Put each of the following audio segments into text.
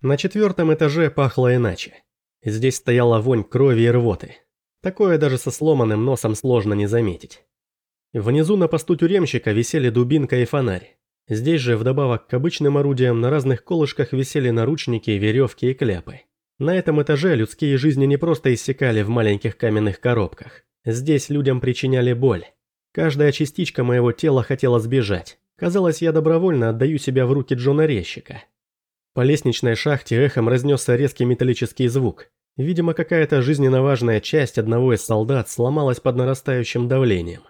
На четвертом этаже пахло иначе. Здесь стояла вонь крови и рвоты. Такое даже со сломанным носом сложно не заметить. Внизу на посту тюремщика висели дубинка и фонарь. Здесь же, вдобавок к обычным орудиям, на разных колышках висели наручники, веревки и кляпы. На этом этаже людские жизни не просто иссякали в маленьких каменных коробках. Здесь людям причиняли боль. Каждая частичка моего тела хотела сбежать. Казалось, я добровольно отдаю себя в руки Джона Резчика. По лестничной шахте эхом разнесся резкий металлический звук. Видимо, какая-то жизненно важная часть одного из солдат сломалась под нарастающим давлением.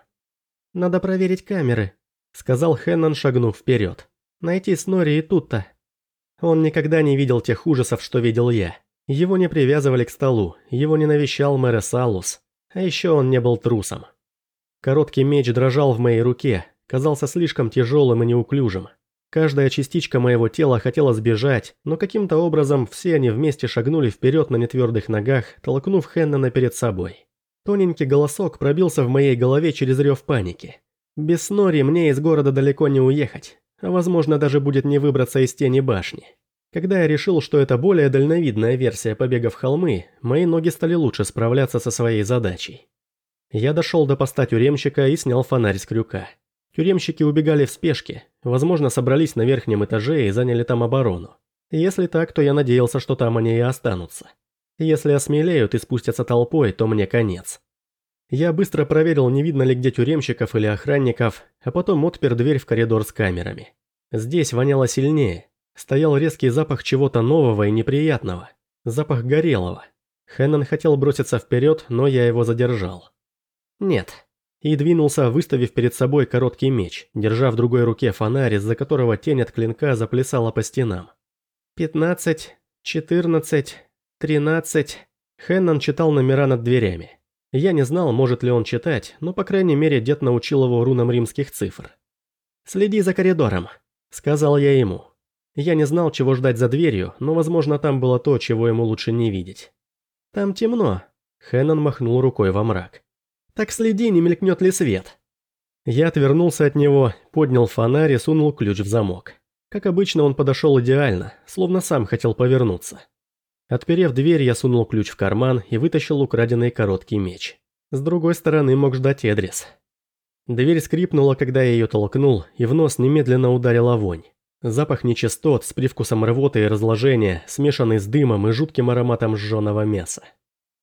«Надо проверить камеры», — сказал Хеннон, шагнув вперед. «Найти Снори и тут-то». Он никогда не видел тех ужасов, что видел я. Его не привязывали к столу, его не навещал мэр Салус, а еще он не был трусом. Короткий меч дрожал в моей руке, казался слишком тяжелым и неуклюжим. Каждая частичка моего тела хотела сбежать, но каким-то образом все они вместе шагнули вперед на нетвердых ногах, толкнув Хеннона перед собой. Тоненький голосок пробился в моей голове через рев паники. Без Снори мне из города далеко не уехать, а возможно даже будет не выбраться из тени башни. Когда я решил, что это более дальновидная версия побега в холмы, мои ноги стали лучше справляться со своей задачей. Я дошел до поста тюремщика и снял фонарь с крюка. Тюремщики убегали в спешке, возможно, собрались на верхнем этаже и заняли там оборону. Если так, то я надеялся, что там они и останутся. Если осмелеют и спустятся толпой, то мне конец. Я быстро проверил, не видно ли где тюремщиков или охранников, а потом отпер дверь в коридор с камерами. Здесь воняло сильнее. Стоял резкий запах чего-то нового и неприятного. Запах горелого. Хеннон хотел броситься вперед, но я его задержал. Нет. И двинулся, выставив перед собой короткий меч, держа в другой руке фонарь, из-за которого тень от клинка заплясала по стенам. «Пятнадцать, четырнадцать...» «Тринадцать...» Хеннон читал номера над дверями. Я не знал, может ли он читать, но, по крайней мере, дед научил его рунам римских цифр. «Следи за коридором», — сказал я ему. Я не знал, чего ждать за дверью, но, возможно, там было то, чего ему лучше не видеть. «Там темно», — Хеннон махнул рукой во мрак. «Так следи, не мелькнет ли свет». Я отвернулся от него, поднял фонарь и сунул ключ в замок. Как обычно, он подошел идеально, словно сам хотел повернуться. Отперев дверь, я сунул ключ в карман и вытащил украденный короткий меч. С другой стороны мог ждать Эдрис. Дверь скрипнула, когда я ее толкнул, и в нос немедленно ударила вонь. Запах нечистот с привкусом рвоты и разложения, смешанный с дымом и жутким ароматом сжженного мяса.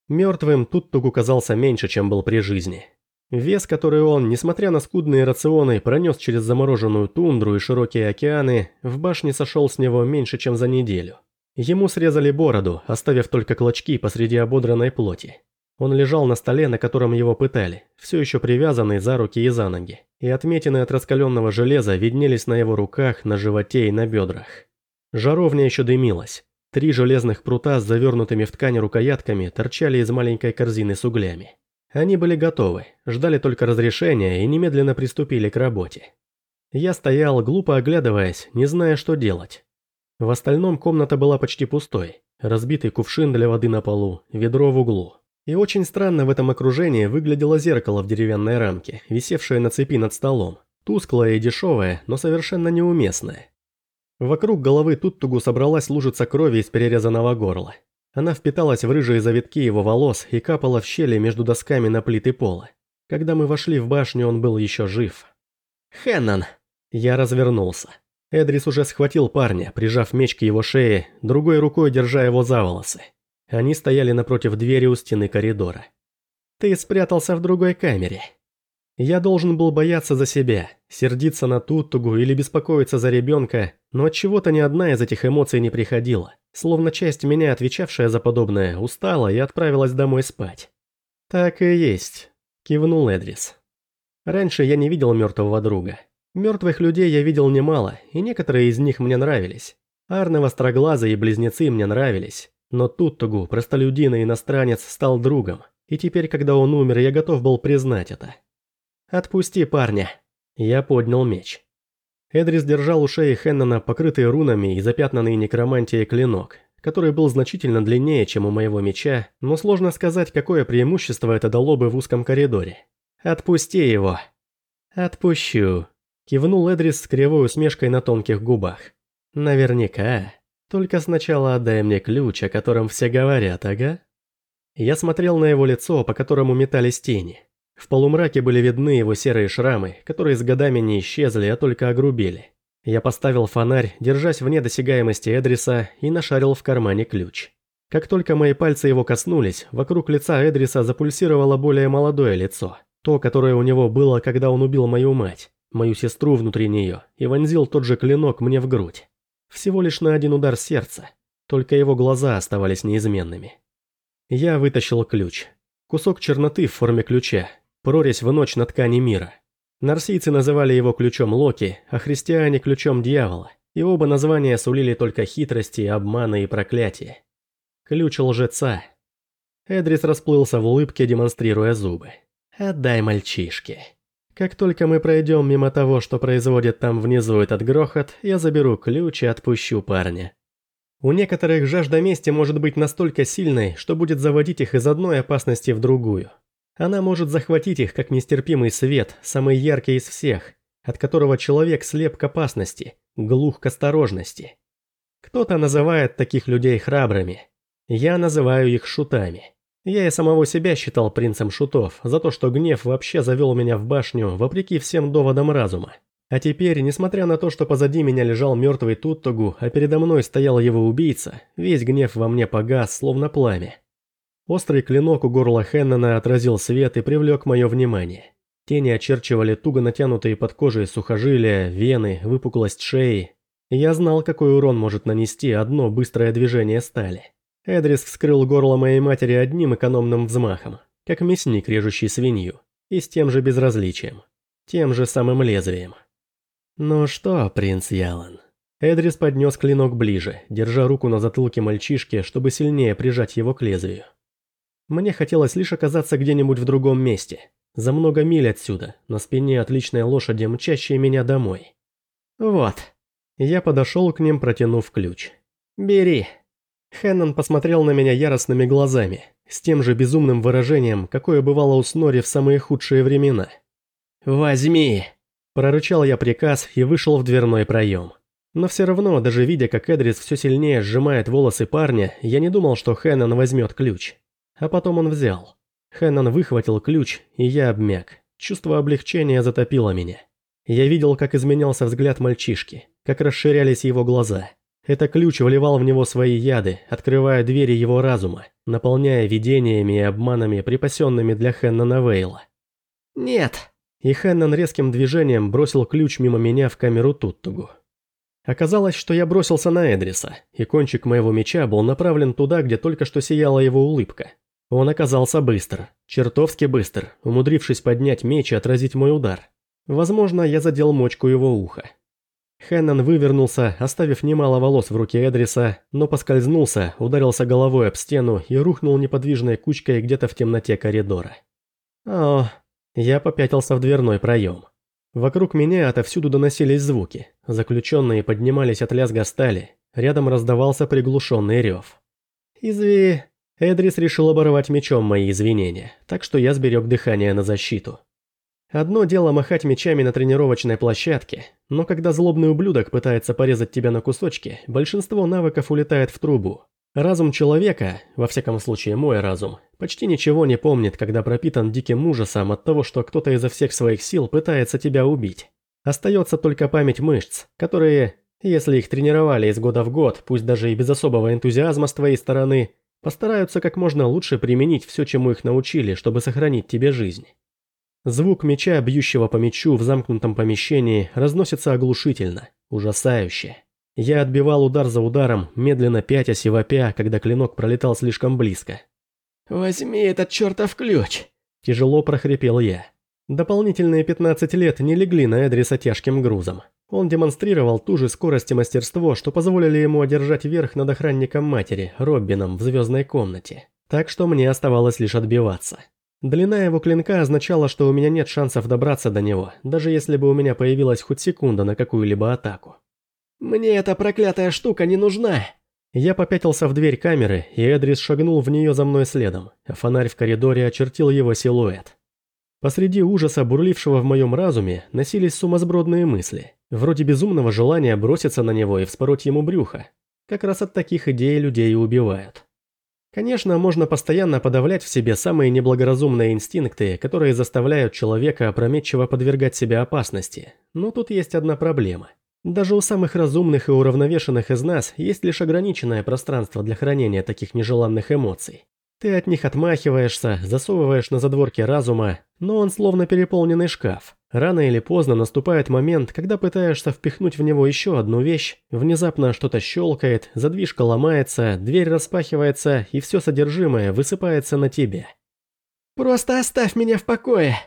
Мертвым Туттугу казался меньше, чем был при жизни. Вес, который он, несмотря на скудные рационы, пронес через замороженную тундру и широкие океаны, в башне сошел с него меньше, чем за неделю. Ему срезали бороду, оставив только клочки посреди ободранной плоти. Он лежал на столе, на котором его пытали, все еще привязанный за руки и за ноги, и отметины от раскаленного железа виднелись на его руках, на животе и на бедрах. Жаровня еще дымилась. Три железных прута с завернутыми в ткань рукоятками торчали из маленькой корзины с углями. Они были готовы, ждали только разрешения и немедленно приступили к работе. Я стоял, глупо оглядываясь, не зная, что делать. В остальном комната была почти пустой. Разбитый кувшин для воды на полу, ведро в углу. И очень странно в этом окружении выглядело зеркало в деревянной рамке, висевшее на цепи над столом. Тусклое и дешевое, но совершенно неуместное. Вокруг головы Туттугу собралась лужица крови из перерезанного горла. Она впиталась в рыжие завитки его волос и капала в щели между досками на плиты пола. Когда мы вошли в башню, он был еще жив. «Хеннон!» Я развернулся. Эдрис уже схватил парня, прижав меч к его шее, другой рукой держа его за волосы. Они стояли напротив двери у стены коридора. «Ты спрятался в другой камере». Я должен был бояться за себя, сердиться на Туттугу или беспокоиться за ребенка, но от чего то ни одна из этих эмоций не приходила, словно часть меня, отвечавшая за подобное, устала и отправилась домой спать. «Так и есть», – кивнул Эдрис. Раньше я не видел мертвого друга. Мертвых людей я видел немало, и некоторые из них мне нравились. Арны Востроглазы и Близнецы мне нравились. Но Туттугу, простолюдин и иностранец, стал другом. И теперь, когда он умер, я готов был признать это. «Отпусти парня». Я поднял меч. Эдрис держал у шеи Хеннона покрытый рунами и запятнанный некромантией клинок, который был значительно длиннее, чем у моего меча, но сложно сказать, какое преимущество это дало бы в узком коридоре. «Отпусти его». «Отпущу», Кивнул Эдрис с кривой усмешкой на тонких губах. Наверняка. Только сначала отдай мне ключ, о котором все говорят, ага?» Я смотрел на его лицо, по которому метались тени. В полумраке были видны его серые шрамы, которые с годами не исчезли, а только огрубели. Я поставил фонарь, держась вне досягаемости Эдриса, и нашарил в кармане ключ. Как только мои пальцы его коснулись, вокруг лица Эдриса запульсировало более молодое лицо. То, которое у него было, когда он убил мою мать, мою сестру внутри нее, и вонзил тот же клинок мне в грудь. Всего лишь на один удар сердца. Только его глаза оставались неизменными. Я вытащил ключ. Кусок черноты в форме ключа. Прорезь в ночь на ткани мира. Нарсийцы называли его ключом Локи, а христиане ключом дьявола. И оба названия сулили только хитрости, обманы и проклятия. Ключ лжеца. Эдрис расплылся в улыбке, демонстрируя зубы. «Отдай мальчишке». Как только мы пройдем мимо того, что производит там внизу этот грохот, я заберу ключ и отпущу парня. У некоторых жажда мести может быть настолько сильной, что будет заводить их из одной опасности в другую. Она может захватить их, как нестерпимый свет, самый яркий из всех, от которого человек слеп к опасности, глух к осторожности. Кто-то называет таких людей храбрыми, я называю их шутами. Я и самого себя считал принцем шутов за то, что гнев вообще завел меня в башню, вопреки всем доводам разума. А теперь, несмотря на то, что позади меня лежал мертвый Туттогу, а передо мной стоял его убийца, весь гнев во мне погас, словно пламя. Острый клинок у горла Хеннона отразил свет и привлек мое внимание. Тени очерчивали туго натянутые под кожей сухожилия, вены, выпуклость шеи. Я знал, какой урон может нанести одно быстрое движение стали. Эдрис вскрыл горло моей матери одним экономным взмахом, как мясник, режущий свинью, и с тем же безразличием, тем же самым лезвием. «Ну что, принц Ялан?» Эдрис поднес клинок ближе, держа руку на затылке мальчишки, чтобы сильнее прижать его к лезвию. Мне хотелось лишь оказаться где-нибудь в другом месте, за много миль отсюда, на спине отличной лошади, мчащей меня домой. «Вот». Я подошел к ним, протянув ключ. «Бери». Хеннон посмотрел на меня яростными глазами, с тем же безумным выражением, какое бывало у Снори в самые худшие времена. «Возьми!» – прорычал я приказ и вышел в дверной проем. Но все равно, даже видя, как Эдрис все сильнее сжимает волосы парня, я не думал, что Хеннон возьмет ключ. А потом он взял. Хеннон выхватил ключ, и я обмяк. Чувство облегчения затопило меня. Я видел, как изменялся взгляд мальчишки, как расширялись его глаза – это ключ вливал в него свои яды, открывая двери его разума, наполняя видениями и обманами, припасенными для Хеннона Вейла. «Нет!» И Хеннон резким движением бросил ключ мимо меня в камеру Туттугу. Оказалось, что я бросился на Эдриса, и кончик моего меча был направлен туда, где только что сияла его улыбка. Он оказался быстр, чертовски быстр, умудрившись поднять меч и отразить мой удар. Возможно, я задел мочку его уха. Хеннон вывернулся, оставив немало волос в руке Эдриса, но поскользнулся, ударился головой об стену и рухнул неподвижной кучкой где-то в темноте коридора. О, я попятился в дверной проем. Вокруг меня отовсюду доносились звуки. Заключенные поднимались от лязга стали. Рядом раздавался приглушенный рев. «Изви...» Эдрис решил оборвать мечом мои извинения, так что я сберег дыхание на защиту. Одно дело махать мечами на тренировочной площадке, но когда злобный ублюдок пытается порезать тебя на кусочки, большинство навыков улетает в трубу. Разум человека, во всяком случае мой разум, почти ничего не помнит, когда пропитан диким ужасом от того, что кто-то изо всех своих сил пытается тебя убить. Остается только память мышц, которые, если их тренировали из года в год, пусть даже и без особого энтузиазма с твоей стороны, постараются как можно лучше применить все, чему их научили, чтобы сохранить тебе жизнь. Звук меча, бьющего по мечу в замкнутом помещении, разносится оглушительно, ужасающе. Я отбивал удар за ударом, медленно пятясь и вопя, когда клинок пролетал слишком близко. «Возьми этот чертов ключ!» – тяжело прохрипел я. Дополнительные 15 лет не легли на Эдриса тяжким грузом. Он демонстрировал ту же скорость и мастерство, что позволили ему одержать верх над охранником матери, Роббином, в звездной комнате. Так что мне оставалось лишь отбиваться. Длина его клинка означала, что у меня нет шансов добраться до него, даже если бы у меня появилась хоть секунда на какую-либо атаку. «Мне эта проклятая штука не нужна!» Я попятился в дверь камеры, и Эдрис шагнул в нее за мной следом, фонарь в коридоре очертил его силуэт. Посреди ужаса, бурлившего в моем разуме, носились сумасбродные мысли, вроде безумного желания броситься на него и вспороть ему брюхо. Как раз от таких идей людей и убивают. Конечно, можно постоянно подавлять в себе самые неблагоразумные инстинкты, которые заставляют человека опрометчиво подвергать себя опасности. Но тут есть одна проблема. Даже у самых разумных и уравновешенных из нас есть лишь ограниченное пространство для хранения таких нежеланных эмоций. Ты от них отмахиваешься, засовываешь на задворки разума, но он словно переполненный шкаф. Рано или поздно наступает момент, когда пытаешься впихнуть в него еще одну вещь, внезапно что-то щелкает, задвижка ломается, дверь распахивается, и все содержимое высыпается на тебе. «Просто оставь меня в покое!»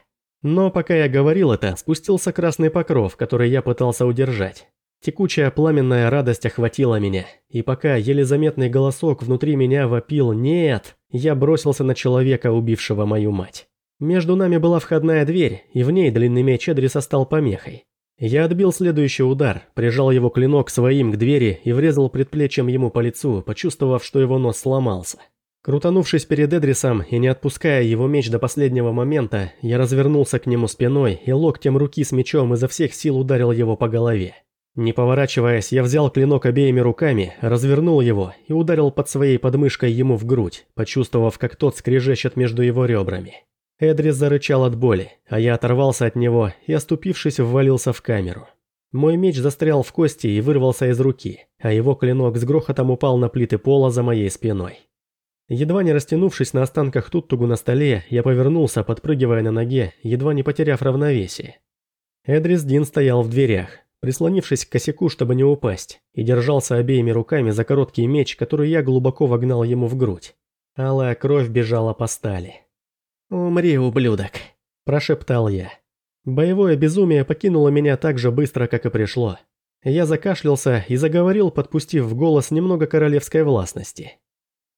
Но пока я говорил это, спустился красный покров, который я пытался удержать. Текучая пламенная радость охватила меня, и пока еле заметный голосок внутри меня вопил «нет», я бросился на человека, убившего мою мать. Между нами была входная дверь, и в ней длинный меч Эдриса стал помехой. Я отбил следующий удар, прижал его клинок своим к двери и врезал предплечьем ему по лицу, почувствовав, что его нос сломался. Крутанувшись перед Эдрисом и не отпуская его меч до последнего момента, я развернулся к нему спиной и локтем руки с мечом изо всех сил ударил его по голове. Не поворачиваясь, я взял клинок обеими руками, развернул его и ударил под своей подмышкой ему в грудь, почувствовав, как тот скрежещет между его ребрами. Эдрис зарычал от боли, а я оторвался от него и, оступившись, ввалился в камеру. Мой меч застрял в кости и вырвался из руки, а его клинок с грохотом упал на плиты пола за моей спиной. Едва не растянувшись на останках туттугу на столе, я повернулся, подпрыгивая на ноге, едва не потеряв равновесие. Эдрис Дин стоял в дверях, прислонившись к косяку, чтобы не упасть, и держался обеими руками за короткий меч, который я глубоко вогнал ему в грудь. Алая кровь бежала по стали. «Умри, ублюдок», – прошептал я. Боевое безумие покинуло меня так же быстро, как и пришло. Я закашлялся и заговорил, подпустив в голос немного королевской властности.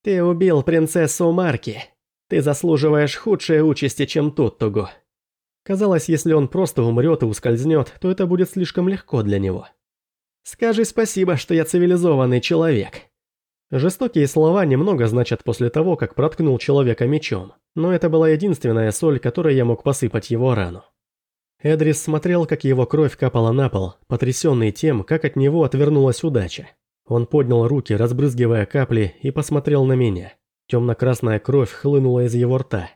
«Ты убил принцессу Марки. Ты заслуживаешь худшей участи, чем Туттугу». Казалось, если он просто умрет и ускользнет, то это будет слишком легко для него. «Скажи спасибо, что я цивилизованный человек», Жестокие слова немного значат после того, как проткнул человека мечом, но это была единственная соль, которой я мог посыпать его рану. Эдрис смотрел, как его кровь капала на пол, потрясенный тем, как от него отвернулась удача. Он поднял руки, разбрызгивая капли, и посмотрел на меня. Темно-красная кровь хлынула из его рта.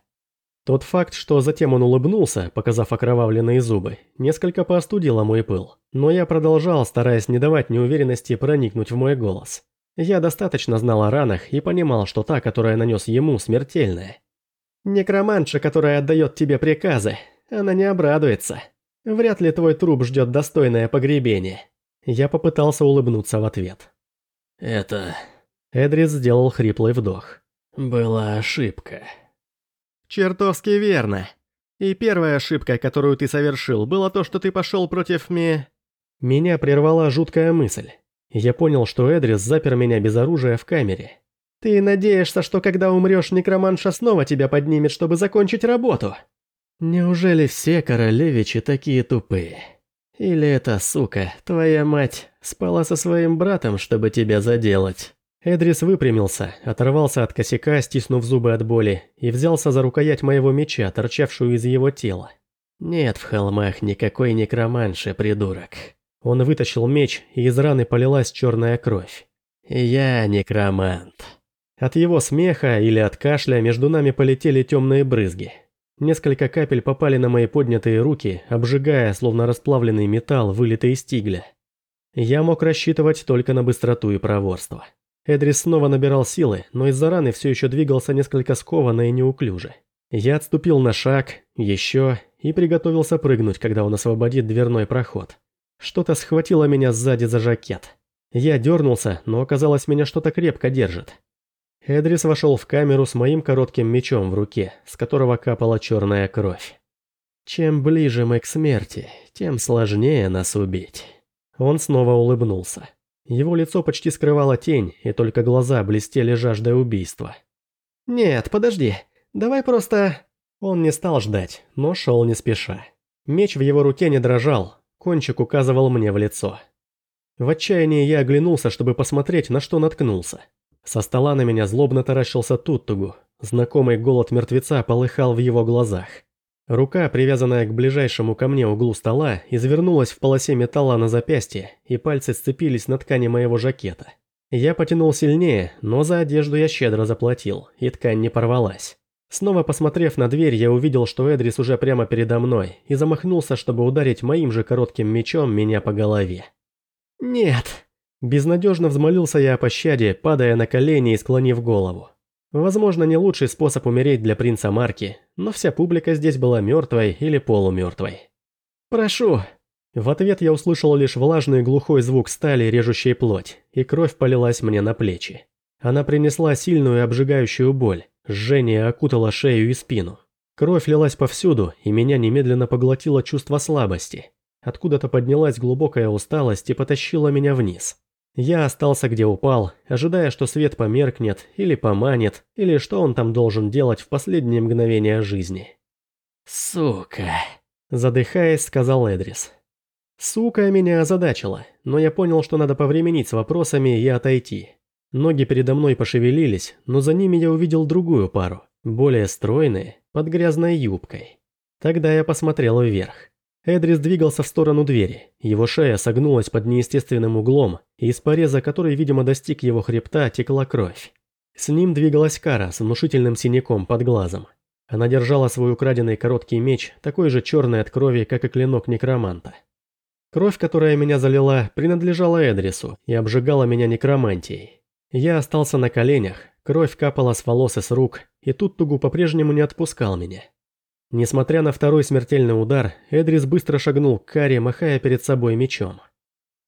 Тот факт, что затем он улыбнулся, показав окровавленные зубы, несколько поостудило мой пыл, но я продолжал, стараясь не давать неуверенности проникнуть в мой голос. Я достаточно знал о ранах и понимал, что та, которая нанес ему, смертельная. Некроманша, которая отдает тебе приказы, она не обрадуется. Вряд ли твой труп ждет достойное погребение. Я попытался улыбнуться в ответ. Это... Эдрис сделал хриплый вдох. Была ошибка. Чертовски верно. И первая ошибка, которую ты совершил, было то, что ты пошел против ми... Меня прервала жуткая мысль. Я понял, что Эдрис запер меня без оружия в камере. «Ты надеешься, что когда умрешь, некроманша снова тебя поднимет, чтобы закончить работу?» «Неужели все королевичи такие тупые? Или эта сука, твоя мать, спала со своим братом, чтобы тебя заделать?» Эдрис выпрямился, оторвался от косяка, стиснув зубы от боли, и взялся за рукоять моего меча, торчавшую из его тела. «Нет в холмах никакой некроманши, придурок. Он вытащил меч, и из раны полилась черная кровь. «Я некромант». От его смеха или от кашля между нами полетели темные брызги. Несколько капель попали на мои поднятые руки, обжигая, словно расплавленный металл, вылитый из тигля. Я мог рассчитывать только на быстроту и проворство. Эдрис снова набирал силы, но из-за раны все еще двигался несколько скованно и неуклюже. Я отступил на шаг, еще, и приготовился прыгнуть, когда он освободит дверной проход. Что-то схватило меня сзади за жакет. Я дернулся, но оказалось, меня что-то крепко держит. Эдрис вошел в камеру с моим коротким мечом в руке, с которого капала черная кровь. Чем ближе мы к смерти, тем сложнее нас убить. Он снова улыбнулся. Его лицо почти скрывала тень, и только глаза блестели жаждой убийства. «Нет, подожди, давай просто...» Он не стал ждать, но шел не спеша. Меч в его руке не дрожал, Кончик указывал мне в лицо. В отчаянии я оглянулся, чтобы посмотреть, на что наткнулся. Со стола на меня злобно таращился Туттугу. Знакомый голод мертвеца полыхал в его глазах. Рука, привязанная к ближайшему ко мне углу стола, извернулась в полосе металла на запястье, и пальцы сцепились на ткани моего жакета. Я потянул сильнее, но за одежду я щедро заплатил, и ткань не порвалась. Снова посмотрев на дверь, я увидел, что Эдрис уже прямо передо мной, и замахнулся, чтобы ударить моим же коротким мечом меня по голове. «Нет!» Безнадежно взмолился я о пощаде, падая на колени и склонив голову. Возможно, не лучший способ умереть для принца Марки, но вся публика здесь была мертвой или полумертвой. «Прошу!» В ответ я услышал лишь влажный глухой звук стали, режущей плоть, и кровь полилась мне на плечи. Она принесла сильную обжигающую боль, жжение окутало шею и спину. Кровь лилась повсюду, и меня немедленно поглотило чувство слабости. Откуда-то поднялась глубокая усталость и потащила меня вниз. Я остался где упал, ожидая, что свет померкнет, или поманит, или что он там должен делать в последние мгновения жизни. «Сука!» – задыхаясь, сказал Эдрис. «Сука» меня озадачила, но я понял, что надо повременить с вопросами и отойти. Ноги передо мной пошевелились, но за ними я увидел другую пару, более стройные, под грязной юбкой. Тогда я посмотрел вверх. Эдрис двигался в сторону двери, его шея согнулась под неестественным углом, и из пореза, который, видимо, достиг его хребта, текла кровь. С ним двигалась Кара с внушительным синяком под глазом. Она держала свой украденный короткий меч, такой же черный от крови, как и клинок некроманта. Кровь, которая меня залила, принадлежала Эдрису и обжигала меня некромантией. Я остался на коленях, кровь капала с волос и с рук, и тут Тугу по-прежнему не отпускал меня. Несмотря на второй смертельный удар, Эдрис быстро шагнул к Каре, махая перед собой мечом.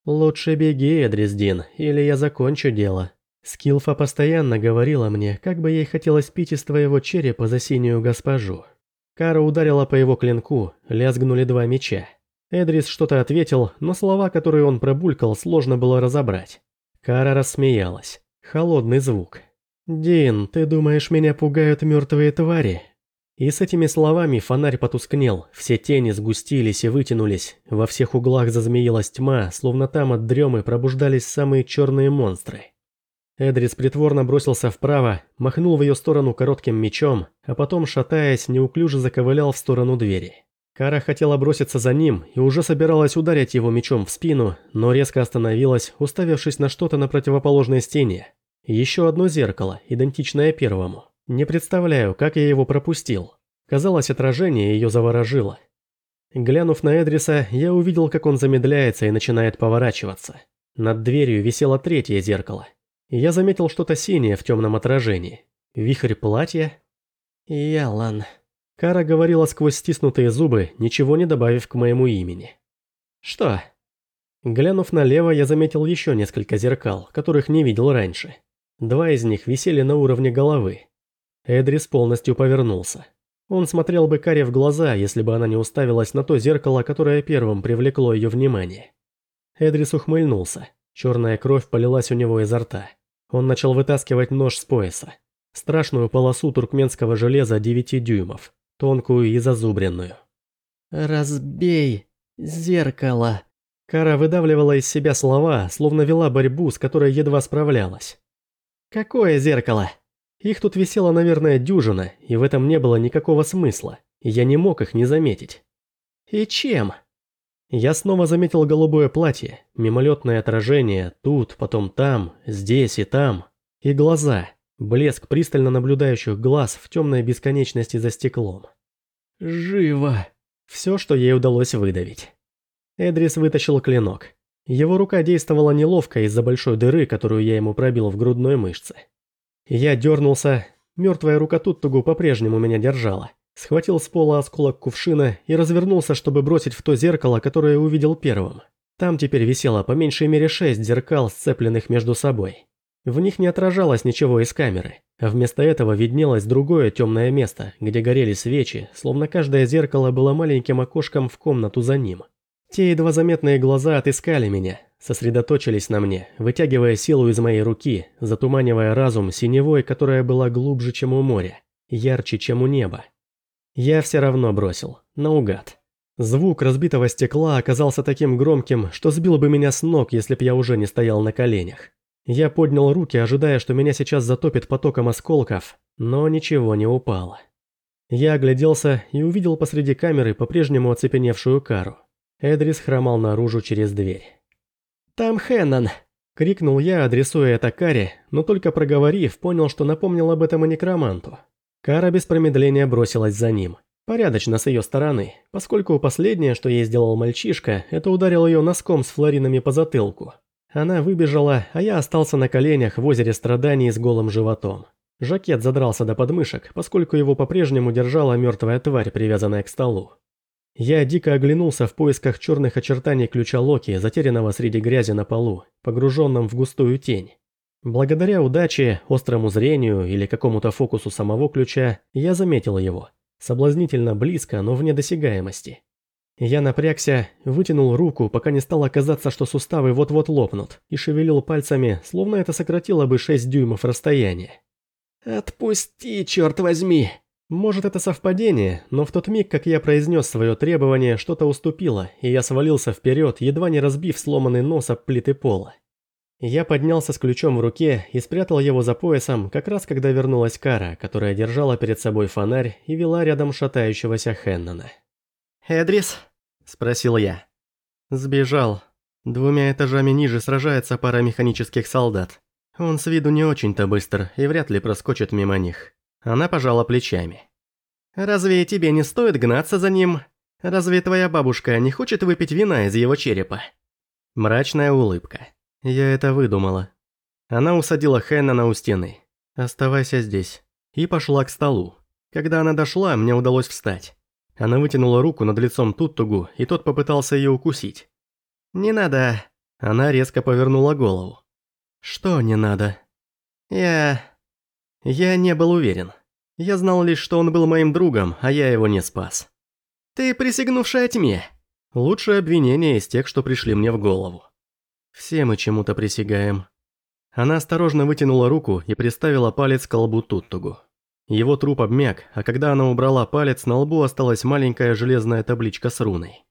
«Лучше беги, Эдрис Дин, или я закончу дело». Скилфа постоянно говорила мне, как бы ей хотелось пить из твоего черепа за синюю госпожу. Кара ударила по его клинку, лязгнули два меча. Эдрис что-то ответил, но слова, которые он пробулькал, сложно было разобрать. Кара рассмеялась. Холодный звук. «Дин, ты думаешь, меня пугают мертвые твари?» И с этими словами фонарь потускнел, все тени сгустились и вытянулись, во всех углах зазмеилась тьма, словно там от дремы пробуждались самые черные монстры. Эдрис притворно бросился вправо, махнул в ее сторону коротким мечом, а потом, шатаясь, неуклюже заковылял в сторону двери. Кара хотела броситься за ним и уже собиралась ударить его мечом в спину, но резко остановилась, уставившись на что-то на противоположной стене. Еще одно зеркало, идентичное первому. Не представляю, как я его пропустил. Казалось, отражение ее заворожило. Глянув на Эдриса, я увидел, как он замедляется и начинает поворачиваться. Над дверью висело третье зеркало. Я заметил что-то синее в темном отражении. Вихрь платья? Ялан. Кара говорила сквозь стиснутые зубы, ничего не добавив к моему имени. Что? Глянув налево, я заметил еще несколько зеркал, которых не видел раньше. Два из них висели на уровне головы, Эдрис полностью повернулся. Он смотрел бы Каре в глаза, если бы она не уставилась на то зеркало, которое первым привлекло ее внимание. Эдрис ухмыльнулся. Черная кровь полилась у него изо рта. Он начал вытаскивать нож с пояса. Страшную полосу туркменского железа 9 дюймов, тонкую и зазубренную. «Разбей зеркало!» Кара выдавливала из себя слова, словно вела борьбу, с которой едва справлялась. «Какое зеркало?» Их тут висело, наверное, дюжина, и в этом не было никакого смысла. Я не мог их не заметить. И чем? Я снова заметил голубое платье, мимолетное отражение, тут, потом там, здесь и там. И глаза, блеск пристально наблюдающих глаз в темной бесконечности за стеклом. «Живо!» Все, что ей удалось выдавить. Эдрис вытащил клинок. Его рука действовала неловко из-за большой дыры, которую я ему пробил в грудной мышце. Я дернулся, мертвая рука Туттугу по-прежнему меня держала. Схватил с пола осколок кувшина и развернулся, чтобы бросить в то зеркало, которое увидел первым. Там теперь висело по меньшей мере шесть зеркал, сцепленных между собой. В них не отражалось ничего из камеры, а вместо этого виднелось другое темное место, где горели свечи, словно каждое зеркало было маленьким окошком в комнату за ним. Те едва заметные глаза отыскали меня, сосредоточились на мне, вытягивая силу из моей руки, затуманивая разум синевой, которая была глубже, чем у моря, ярче, чем у неба. Я все равно бросил, наугад. Звук разбитого стекла оказался таким громким, что сбил бы меня с ног, если б я уже не стоял на коленях. Я поднял руки, ожидая, что меня сейчас затопит потоком осколков, но ничего не упало. Я огляделся и увидел посреди камеры по-прежнему оцепеневшую кару. Эдрис хромал наружу через дверь. «Там Хеннон!» Крикнул я, адресуя это Каре, но только проговорив, понял, что напомнил об этом и некроманту. Кара без промедления бросилась за ним. Порядочно с ее стороны, поскольку последнее, что ей сделал мальчишка, это ударил ее носком с флоринами по затылку. Она выбежала, а я остался на коленях в озере страданий с голым животом. Жакет задрался до подмышек, поскольку его по-прежнему держала мертвая тварь, привязанная к столу. Я дико оглянулся в поисках черных очертаний ключа Локи, затерянного среди грязи на полу, погруженном в густую тень. Благодаря удаче, острому зрению или какому-то фокусу самого ключа, я заметил его. Соблазнительно близко, но вне досягаемости. Я напрягся, вытянул руку, пока не стало казаться, что суставы вот-вот лопнут, и шевелил пальцами, словно это сократило бы 6 дюймов расстояния. «Отпусти, черт возьми!» Может, это совпадение, но в тот миг, как я произнес свое требование, что-то уступило, и я свалился вперед, едва не разбив сломанный нос об плиты пола. Я поднялся с ключом в руке и спрятал его за поясом, как раз когда вернулась Кара, которая держала перед собой фонарь и вела рядом шатающегося Хеннона. «Эдрис?» – спросил я. «Сбежал. Двумя этажами ниже сражается пара механических солдат. Он с виду не очень-то быстр и вряд ли проскочит мимо них». Она пожала плечами. «Разве тебе не стоит гнаться за ним? Разве твоя бабушка не хочет выпить вина из его черепа?» Мрачная улыбка. Я это выдумала. Она усадила Хэннона у стены. «Оставайся здесь». И пошла к столу. Когда она дошла, мне удалось встать. Она вытянула руку над лицом Туттугу, и тот попытался ее укусить. «Не надо». Она резко повернула голову. «Что не надо?» «Я...» Я не был уверен. Я знал лишь, что он был моим другом, а я его не спас. «Ты присягнувшая тьме!» Лучшее обвинение из тех, что пришли мне в голову. Все мы чему-то присягаем. Она осторожно вытянула руку и приставила палец к колбу Туттугу. Его труп обмяк, а когда она убрала палец, на лбу осталась маленькая железная табличка с руной.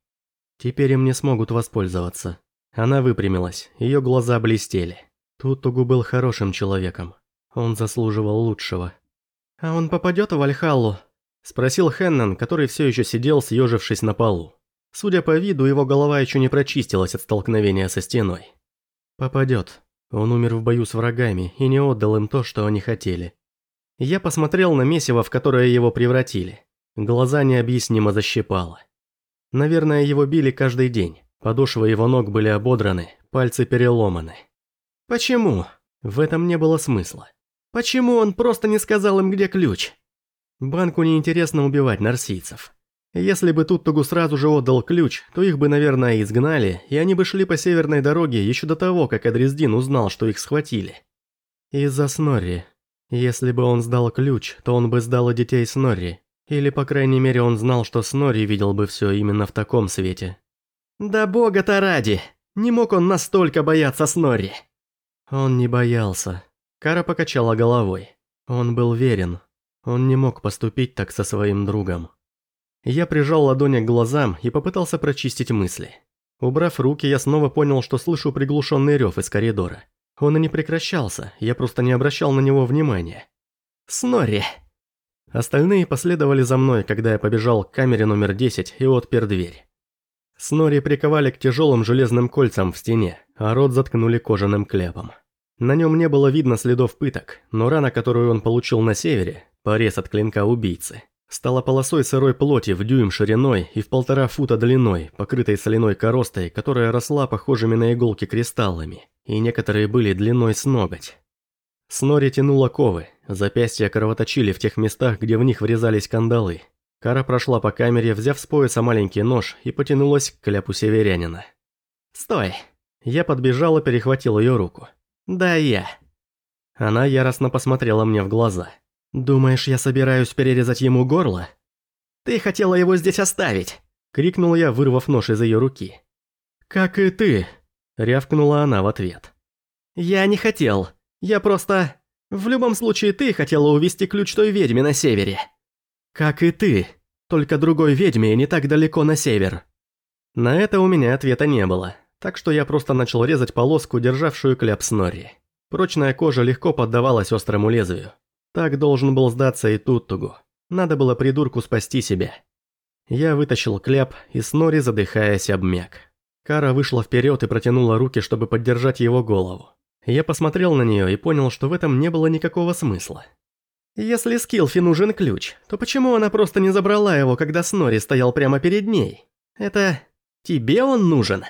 Теперь им не смогут воспользоваться. Она выпрямилась, ее глаза блестели. Туттугу был хорошим человеком. Он заслуживал лучшего. «А он попадет в Вальхаллу?» – спросил Хеннон, который все еще сидел, съежившись на полу. Судя по виду, его голова еще не прочистилась от столкновения со стеной. «Попадет. Он умер в бою с врагами и не отдал им то, что они хотели». Я посмотрел на месиво, в которое его превратили. Глаза необъяснимо защипало. Наверное, его били каждый день. Подошвы его ног были ободраны, пальцы переломаны. Почему? В этом не было смысла. Почему он просто не сказал им, где ключ? Банку неинтересно убивать нарсийцев. Если бы Туттугу сразу же отдал ключ, то их бы, наверное, изгнали, и они бы шли по северной дороге еще до того, как Адрездин узнал, что их схватили. Из-за Снорри. Если бы он сдал ключ, то он бы сдал и детей Снорри. Или, по крайней мере, он знал, что Снорри видел бы все именно в таком свете. «Да бога-то ради! Не мог он настолько бояться Снорри!» Он не боялся. Кара покачала головой. Он был верен. Он не мог поступить так со своим другом. Я прижал ладони к глазам и попытался прочистить мысли. Убрав руки, я снова понял, что слышу приглушенный рев из коридора. Он и не прекращался, я просто не обращал на него внимания. «Снори!» Остальные последовали за мной, когда я побежал к камере номер 10 и отпер дверь. Снори приковали к тяжелым железным кольцам в стене, а рот заткнули кожаным кляпом. На нем не было видно следов пыток, но рана, которую он получил на севере, порез от клинка убийцы, стала полосой сырой плоти в дюйм шириной и в полтора фута длиной, покрытой соляной коростой, которая росла похожими на иголки кристаллами, и некоторые были длиной с ноготь. Снори тянула ковы, запястья кровоточили в тех местах, где в них врезались кандалы. Кара прошла по камере, взяв с пояса маленький нож и потянулась к кляпу северянина. «Стой!» Я подбежал и перехватил ее руку. «Да я». Она яростно посмотрела мне в глаза. «Думаешь, я собираюсь перерезать ему горло?» «Ты хотела его здесь оставить!» Крикнул я, вырвав нож из ее руки. «Как и ты!» Рявкнула она в ответ. «Я не хотел. Я просто... В любом случае, ты хотела увести ключ той ведьме на севере». «Как и ты. Только другой ведьме не так далеко на север». На это у меня ответа не было так что я просто начал резать полоску, державшую кляп Снорри. Прочная кожа легко поддавалась острому лезвию. Так должен был сдаться и Туттугу. Надо было придурку спасти себя. Я вытащил кляп, и Снори, задыхаясь, обмяк. Кара вышла вперед и протянула руки, чтобы поддержать его голову. Я посмотрел на нее и понял, что в этом не было никакого смысла. Если Скилфи нужен ключ, то почему она просто не забрала его, когда Снори стоял прямо перед ней? Это... тебе он нужен?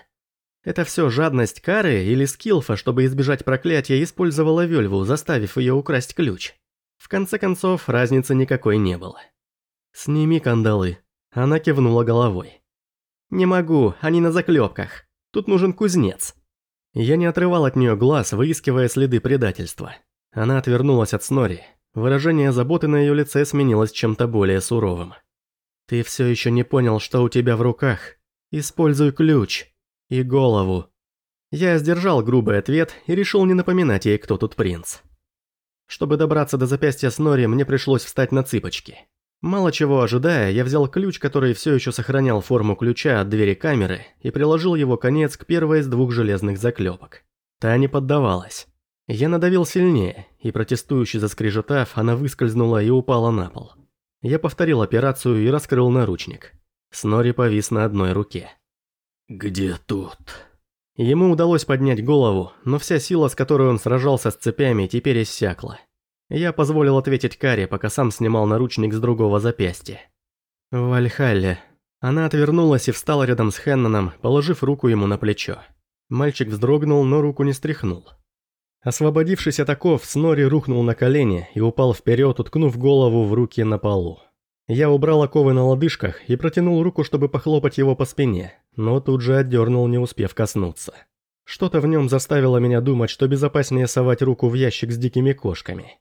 Это все жадность Кары или Скилфа, чтобы избежать проклятия, использовала Вельву, заставив ее украсть ключ? В конце концов, разницы никакой не было. «Сними кандалы». Она кивнула головой. «Не могу, они на заклепках. Тут нужен кузнец». Я не отрывал от нее глаз, выискивая следы предательства. Она отвернулась от Снори, Выражение заботы на ее лице сменилось чем-то более суровым. «Ты все еще не понял, что у тебя в руках. Используй ключ. И голову». Я сдержал грубый ответ и решил не напоминать ей, кто тут принц. Чтобы добраться до запястья Снори, мне пришлось встать на цыпочки. Мало чего ожидая, я взял ключ, который все еще сохранял форму ключа от двери камеры, и приложил его конец к первой из двух железных заклепок. Та не поддавалась. Я надавил сильнее, и протестующе заскрежетав, она выскользнула и упала на пол. Я повторил операцию и раскрыл наручник. Снори повис на одной руке. «Где тут?» Ему удалось поднять голову, но вся сила, с которой он сражался с цепями, теперь иссякла. Я позволил ответить Каре, пока сам снимал наручник с другого запястья. В Вальхалле. Она отвернулась и встала рядом с Хенноном, положив руку ему на плечо. Мальчик вздрогнул, но руку не стряхнул. Освободившись от оков, Снори рухнул на колени и упал вперед, уткнув голову в руки на полу. Я убрал оковы на лодыжках и протянул руку, чтобы похлопать его по спине, но тут же отдернул, не успев коснуться. Что-то в нем заставило меня думать, что безопаснее совать руку в ящик с дикими кошками.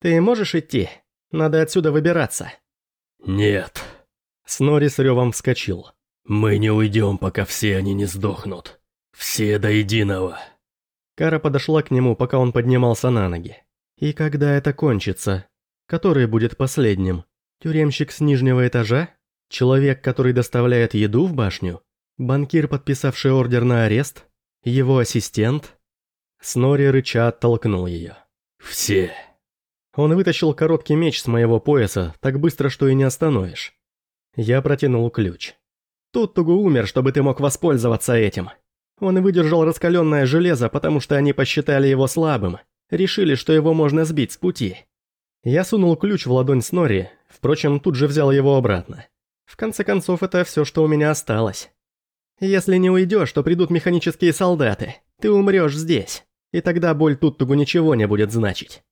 «Ты можешь идти? Надо отсюда выбираться». «Нет». Снори с ревом вскочил. «Мы не уйдем, пока все они не сдохнут. Все до единого». Кара подошла к нему, пока он поднимался на ноги. «И когда это кончится? Который будет последним? Тюремщик с нижнего этажа? Человек, который доставляет еду в башню? Банкир, подписавший ордер на арест? Его ассистент?» Снори рыча оттолкнул ее. «Все». Он вытащил короткий меч с моего пояса, так быстро, что и не остановишь. Я протянул ключ. «Тут Тугу умер, чтобы ты мог воспользоваться этим». Он выдержал раскаленное железо, потому что они посчитали его слабым. Решили, что его можно сбить с пути. Я сунул ключ в ладонь Снори, впрочем, тут же взял его обратно. В конце концов, это все, что у меня осталось. Если не уйдешь, то придут механические солдаты. Ты умрешь здесь. И тогда боль Туттугу ничего не будет значить.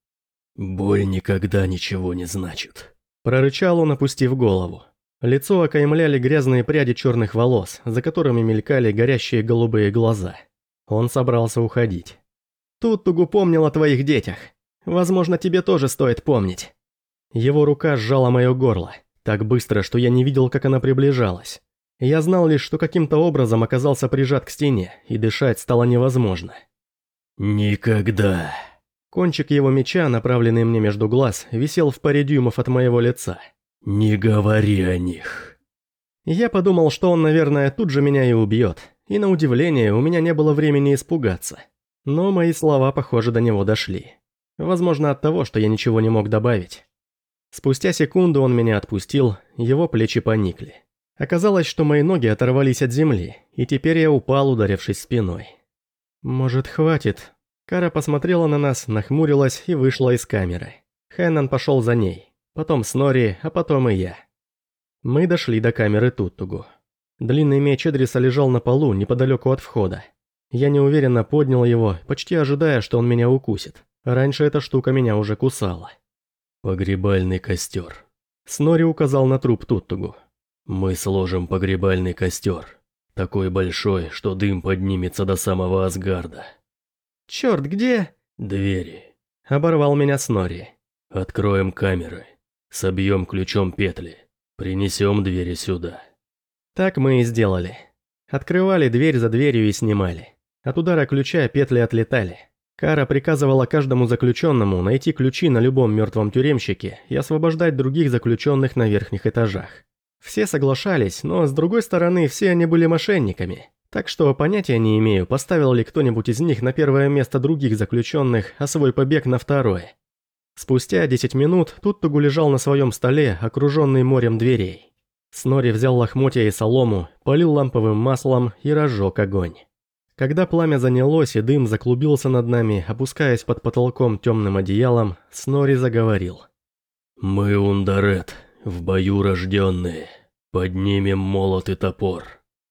«Боль никогда ничего не значит», – прорычал он, опустив голову. Лицо окаймляли грязные пряди черных волос, за которыми мелькали горящие голубые глаза. Он собрался уходить. «Тут Тугу помнил о твоих детях. Возможно, тебе тоже стоит помнить». Его рука сжала мое горло, так быстро, что я не видел, как она приближалась. Я знал лишь, что каким-то образом оказался прижат к стене, и дышать стало невозможно. «Никогда». Кончик его меча, направленный мне между глаз, висел в паре дюймов от моего лица. «Не говори о них». Я подумал, что он, наверное, тут же меня и убьет, и на удивление у меня не было времени испугаться. Но мои слова, похоже, до него дошли. Возможно, от того, что я ничего не мог добавить. Спустя секунду он меня отпустил, его плечи поникли. Оказалось, что мои ноги оторвались от земли, и теперь я упал, ударившись спиной. «Может, хватит?» Кара посмотрела на нас, нахмурилась и вышла из камеры. Хэннон пошел за ней. Потом Снори, а потом и я. Мы дошли до камеры Туттугу. Длинный меч Эдриса лежал на полу неподалеку от входа. Я неуверенно поднял его, почти ожидая, что он меня укусит. Раньше эта штука меня уже кусала. «Погребальный костер». Снори указал на труп Туттугу. «Мы сложим погребальный костер. Такой большой, что дым поднимется до самого Асгарда». «Черт, где?» «Двери». Оборвал меня Снори. «Откроем камеры. Собьем ключом петли. Принесем двери сюда. Так мы и сделали. Открывали дверь за дверью и снимали. От удара ключа петли отлетали. Кара приказывала каждому заключенному найти ключи на любом мертвом тюремщике и освобождать других заключенных на верхних этажах. Все соглашались, но с другой стороны все они были мошенниками. Так что понятия не имею, поставил ли кто-нибудь из них на первое место других заключенных, а свой побег на второе. Спустя 10 минут Туттугу лежал на своем столе, окруженный морем дверей. Снори взял лохмотья и солому, полил ламповым маслом и разжег огонь. Когда пламя занялось и дым заклубился над нами, опускаясь под потолком темным одеялом, Снори заговорил. «Мы, Ундарет, в бою рожденные, поднимем молот и топор.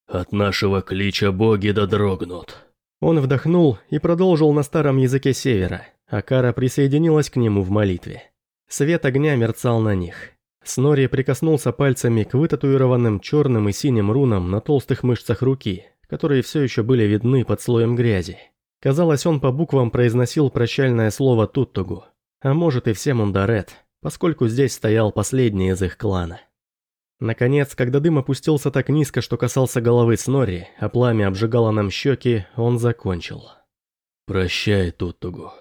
От нашего клича боги додрогнут». Он вдохнул и продолжил на старом языке севера, а Кара присоединилась к нему в молитве. Свет огня мерцал на них. Снори прикоснулся пальцами к вытатуированным черным и синим рунам на толстых мышцах руки, которые все еще были видны под слоем грязи. Казалось, он по буквам произносил прощальное слово Туттугу, а может и всем Ундарет, поскольку здесь стоял последний из их клана. Наконец, когда дым опустился так низко, что касался головы Снори, а пламя обжигало нам щеки, он закончил. «Прощай, Туттугу».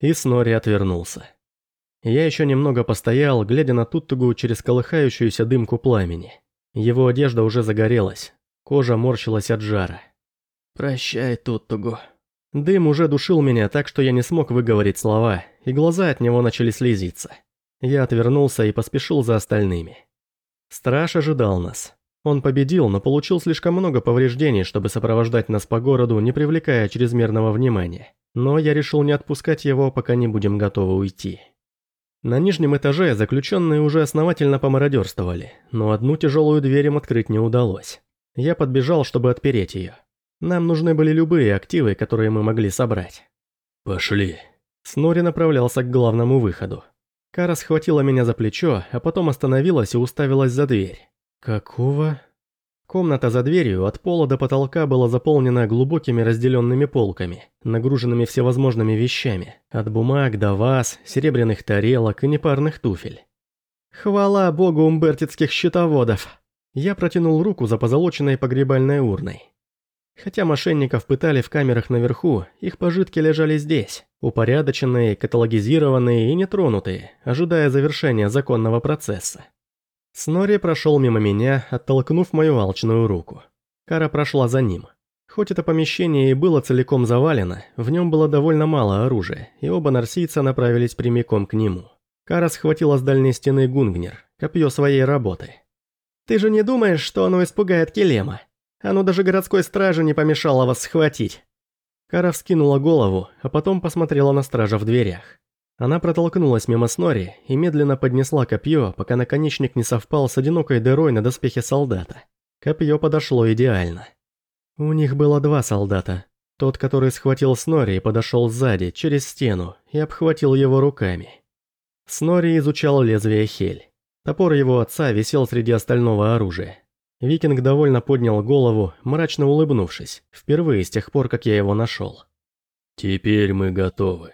И Снори отвернулся. Я еще немного постоял, глядя на Туттугу через колыхающуюся дымку пламени. Его одежда уже загорелась, Кожа морщилась от жара. «Прощай, Туттугу». Дым уже душил меня так, что я не смог выговорить слова, и глаза от него начали слезиться. Я отвернулся и поспешил за остальными. Страж ожидал нас. Он победил, но получил слишком много повреждений, чтобы сопровождать нас по городу, не привлекая чрезмерного внимания. Но я решил не отпускать его, пока не будем готовы уйти. На нижнем этаже заключенные уже основательно помародерствовали, но одну тяжелую дверь им открыть не удалось. Я подбежал, чтобы отпереть ее. Нам нужны были любые активы, которые мы могли собрать. «Пошли». Снори направлялся к главному выходу. Кара схватила меня за плечо, а потом остановилась и уставилась за дверь. «Какого?» Комната за дверью от пола до потолка была заполнена глубокими разделенными полками, нагруженными всевозможными вещами, от бумаг до ваз, серебряных тарелок и непарных туфель. «Хвала богу умбертицких счетоводов!» Я протянул руку за позолоченной погребальной урной. Хотя мошенников пытали в камерах наверху, их пожитки лежали здесь, упорядоченные, каталогизированные и нетронутые, ожидая завершения законного процесса. Снори прошел мимо меня, оттолкнув мою алчную руку. Кара прошла за ним. Хоть это помещение и было целиком завалено, в нем было довольно мало оружия, и оба нарсийца направились прямиком к нему. Кара схватила с дальней стены гунгнер, копье своей работы, ты же не думаешь, что оно испугает Келема? Оно даже городской страже не помешало вас схватить». Кара вскинула голову, а потом посмотрела на стража в дверях. Она протолкнулась мимо Снори и медленно поднесла копье, пока наконечник не совпал с одинокой дырой на доспехе солдата. Копье подошло идеально. У них было два солдата. Тот, который схватил Снори подошел сзади, через стену, и обхватил его руками. Снори изучал лезвие Хель. Топор его отца висел среди остального оружия. Викинг довольно поднял голову, мрачно улыбнувшись, впервые с тех пор, как я его нашел. «Теперь мы готовы»,